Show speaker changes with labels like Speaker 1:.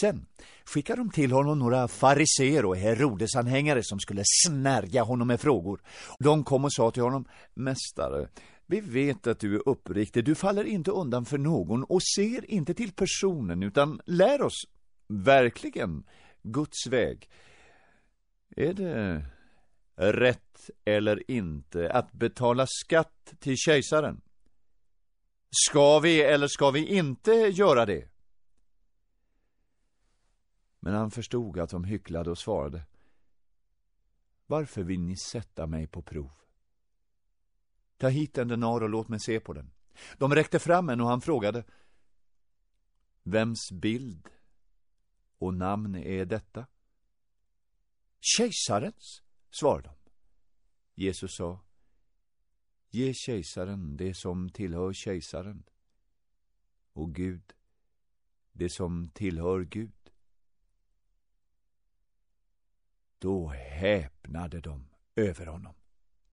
Speaker 1: Sen skickade de till honom några fariser och Herodesanhängare som skulle snärja honom med frågor. De kom och sa till honom, Mästare, vi vet att du är uppriktig, du faller inte undan för någon och ser inte till personen, utan lär oss verkligen Guds väg. Är det rätt eller inte att betala skatt till kejsaren? Ska vi eller ska vi inte göra det? Men han förstod att de hycklade och svarade. Varför vill ni sätta mig på prov? Ta hit en denar och låt mig se på den. De räckte fram en och han frågade. Vems bild och namn är detta? Kejsarens, svarade de. Jesus sa. Ge kejsaren det som tillhör kejsaren och Gud det som tillhör Gud. Då häpnade de över honom.